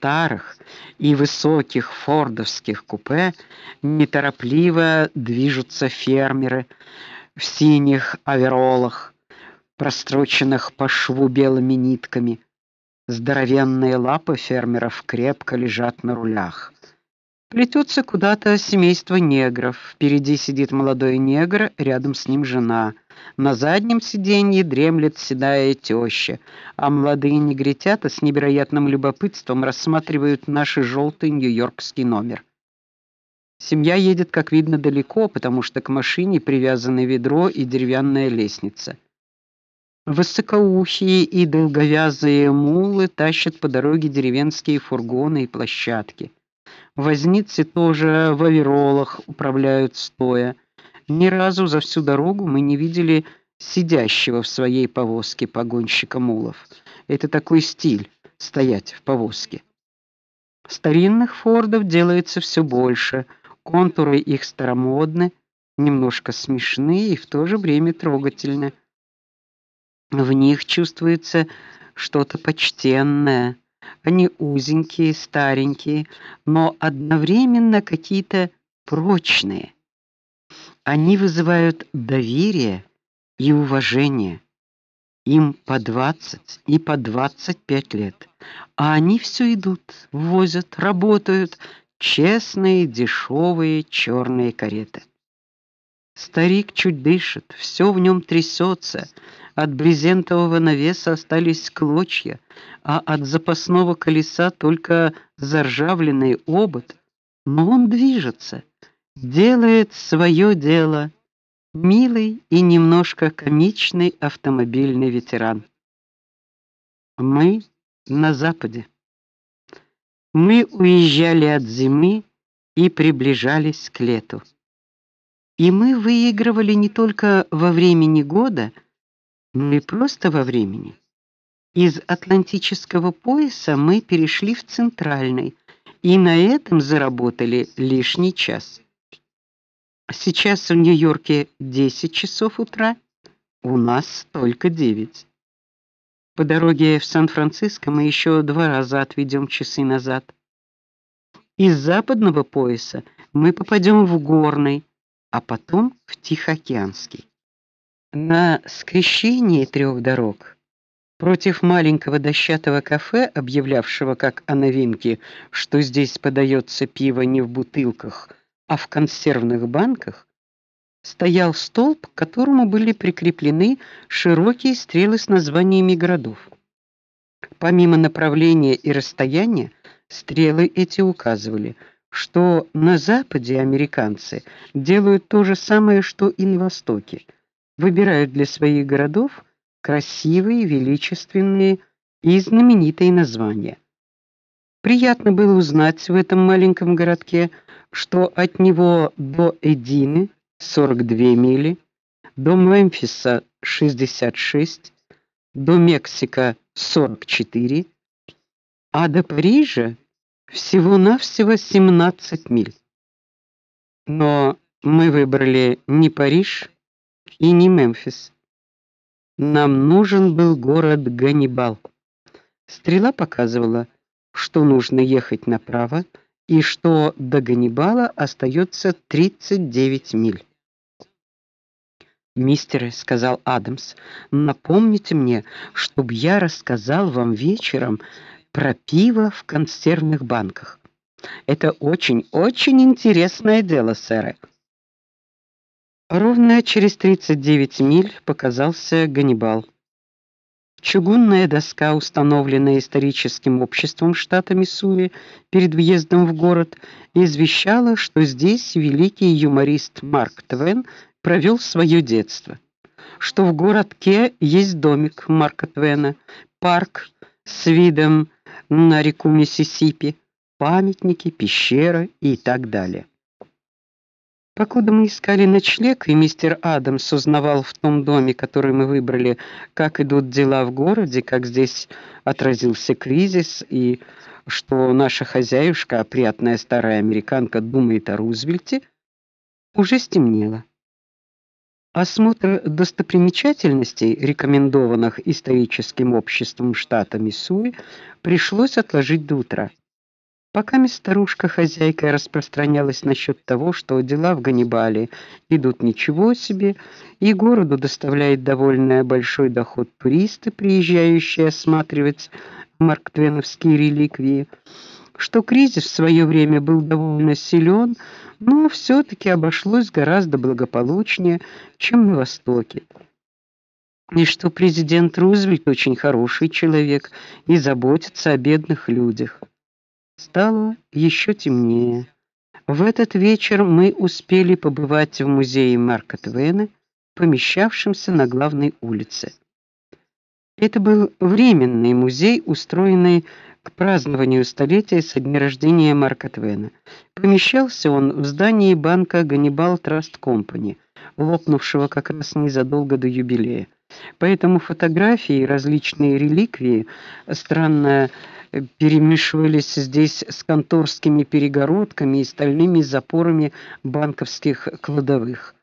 старых и высоких фордовских купе неторопливо движутся фермеры в синих оверолах, простроченных по шву белыми нитками. Здоровенные лапы фермеров крепко лежат на рулях. Плетется куда-то семейство негров. Впереди сидит молодой негр, рядом с ним жена. На заднем сиденье дремлет седая теща, а молодые негритята с невероятным любопытством рассматривают наш желтый нью-йоркский номер. Семья едет, как видно, далеко, потому что к машине привязаны ведро и деревянная лестница. Высокоухие и долговязые мулы тащат по дороге деревенские фургоны и площадки. Возницы тоже в оверолах управляют стоя. Ни разу за всю дорогу мы не видели сидящего в своей повозке погонщика мулов. Это такой стиль стоять в повозке. Старинных фордов делается все больше. Контуры их старомодны, немножко смешны и в то же время трогательны. В них чувствуется что-то почтенное. Они узенькие, старенькие, но одновременно какие-то прочные. Они вызывают доверие и уважение. Им по 20 и по 25 лет, а они все идут, возят, работают честные, дешевые черные кареты. Старик чуть дышит, все в нем трясется. От брезентового навеса остались клочья, а от запасного колеса только заржавленный обод. Но он движется, делает свое дело. Милый и немножко комичный автомобильный ветеран. Мы на западе. Мы уезжали от зимы и приближались к лету. И мы выигрывали не только во времени года, и просто во времени. Из Атлантического пояса мы перешли в центральный, и на этом заработали лишний час. Сейчас в Нью-Йорке 10 часов утра, у нас только 9. По дороге в Сан-Франциско мы еще два раза отведем часы назад. Из западного пояса мы попадем в горный, а потом в Тихоокеанский. На скрещении трех дорог против маленького дощатого кафе, объявлявшего как о новинке, что здесь подается пиво не в бутылках, а в консервных банках, стоял столб, к которому были прикреплены широкие стрелы с названиями городов. Помимо направления и расстояния, стрелы эти указывали, что на западе американцы делают то же самое, что и на востоке. Выбирают для своих городов красивые, величественные и знаменитые названия. Приятно было узнать в этом маленьком городке, что от него до Эдины 42 мили, до Мемфиса 66, до Мексика 44, а до Парижа всего-навсего 17 миль. Но мы выбрали не Париж и не Мемфис. Нам нужен был город Ганнибал. Стрела показывала, что нужно ехать направо и что до Ганнибала остается 39 миль. "Мистер", сказал Адамс. "Напомните мне, чтобы я рассказал вам вечером про пиво в консервных банках. Это очень-очень интересное дело, сэр". Ровно через 39 миль показался Ганнибал. Чугунная доска, установленная историческим обществом штата Миссури перед въездом в город, извещала, что здесь великий юморист Марк Твен провел свое детство. Что в городке есть домик Марка Твена, парк с видом на реку Миссисипи, памятники, пещеры и так далее. Покуда мы искали ночлег, и мистер Адамс узнавал в том доме, который мы выбрали, как идут дела в городе, как здесь отразился кризис и что наша хозяюшка, опрятная старая американка, думает о Рузвельте, уже стемнело. Осмотр достопримечательностей, рекомендованных историческим обществом штата Миссури, пришлось отложить до утра. Пока старушка-хозяйка распространялась насчет того, что дела в Ганнибале идут ничего себе, и городу доставляет довольно большой доход туристы, приезжающие осматривать марктвеновские реликвии, что кризис в свое время был довольно силен, но все таки обошлось гораздо благополучнее, чем на востоке. И что президент Рузвельт очень хороший человек и заботится о бедных людях. Стало еще темнее. В этот вечер мы успели побывать в музее Марка Твена, помещавшемся на главной улице. Это был временный музей, устроенный к празднованию столетия со дня рождения Марка Твена. Помещался он в здании банка Ганнибал Траст Компани, лопнувшего как раз незадолго до юбилея. Поэтому фотографии и различные реликвии странно перемешивались здесь с конторскими перегородками и стальными запорами банковских кладовых.